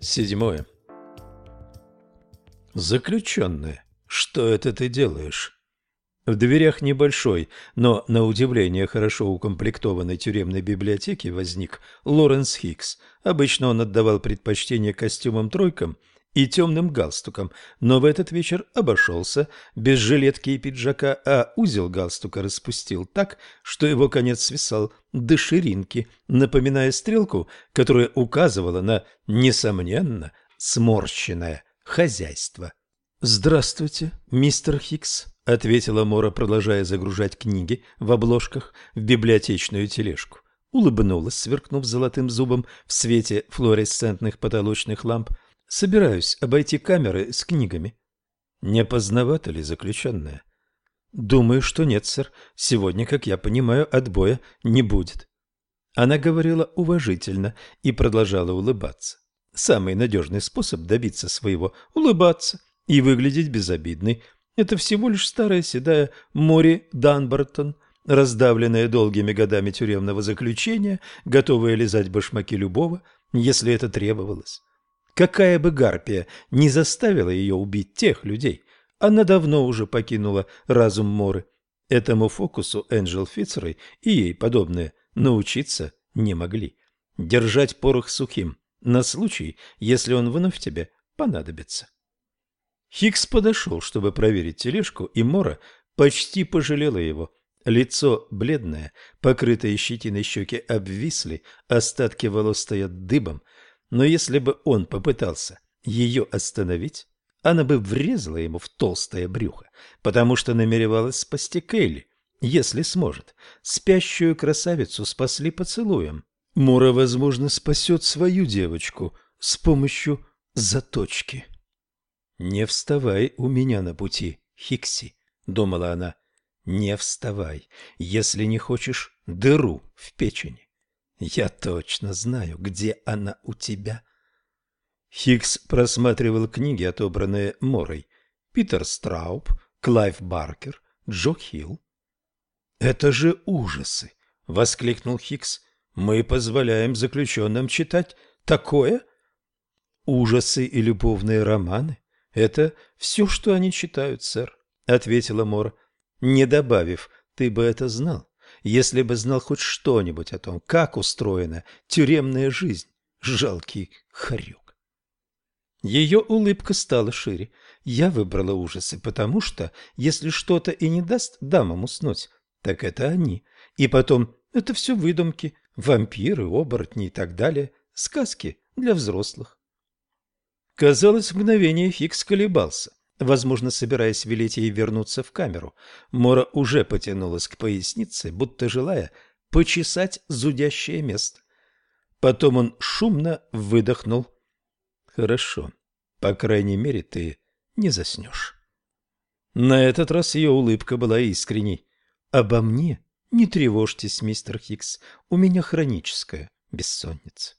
седьмое. Заключенная, что это ты делаешь? В дверях небольшой, но, на удивление, хорошо укомплектованной тюремной библиотеки возник Лоренс Хикс. Обычно он отдавал предпочтение костюмам-тройкам и темным галстукам, но в этот вечер обошелся без жилетки и пиджака, а узел галстука распустил так, что его конец свисал до ширинки, напоминая стрелку, которая указывала на, несомненно, сморщенное хозяйство. «Здравствуйте, мистер Хикс», — ответила Мора, продолжая загружать книги в обложках в библиотечную тележку. Улыбнулась, сверкнув золотым зубом в свете флуоресцентных потолочных ламп. «Собираюсь обойти камеры с книгами». «Не поздновато ли заключенная?» «Думаю, что нет, сэр. Сегодня, как я понимаю, отбоя не будет». Она говорила уважительно и продолжала улыбаться. Самый надежный способ добиться своего – улыбаться и выглядеть безобидной. Это всего лишь старая седая Мори Данбартон, раздавленная долгими годами тюремного заключения, готовая лизать башмаки любого, если это требовалось. Какая бы гарпия не заставила ее убить тех людей, она давно уже покинула разум Моры. Этому фокусу Энджел Фицрой и ей подобные научиться не могли. Держать порох сухим на случай, если он вновь тебе понадобится. Хикс подошел, чтобы проверить тележку, и Мора почти пожалела его. Лицо бледное, покрытое щетиной щеки обвисли, остатки волос стоят дыбом. Но если бы он попытался ее остановить, она бы врезала ему в толстое брюхо, потому что намеревалась спасти Кейли, если сможет. Спящую красавицу спасли поцелуем. Мора, возможно, спасет свою девочку с помощью заточки. «Не вставай у меня на пути, Хикси», — думала она. «Не вставай, если не хочешь дыру в печени. Я точно знаю, где она у тебя». Хикс просматривал книги, отобранные Морой. Питер Страуб, Клайв Баркер, Джо Хилл. «Это же ужасы!» — воскликнул Хикс. «Мы позволяем заключенным читать такое?» «Ужасы и любовные романы это все, что они читают, сэр, ответила Мора, не добавив: ты бы это знал, если бы знал хоть что-нибудь о том, как устроена тюремная жизнь. Жалкий хорек. Ее улыбка стала шире. Я выбрала ужасы, потому что, если что-то и не даст дамам уснуть, так это они. И потом, это все выдумки, вампиры, оборотни и так далее, сказки для взрослых. Казалось, мгновение Фикс колебался, возможно, собираясь велеть ей вернуться в камеру. Мора уже потянулась к пояснице, будто желая почесать зудящее место. Потом он шумно выдохнул. «Хорошо. По крайней мере, ты не заснешь». На этот раз ее улыбка была искренней. «Обо мне не тревожьтесь, мистер Хикс. У меня хроническая бессонница».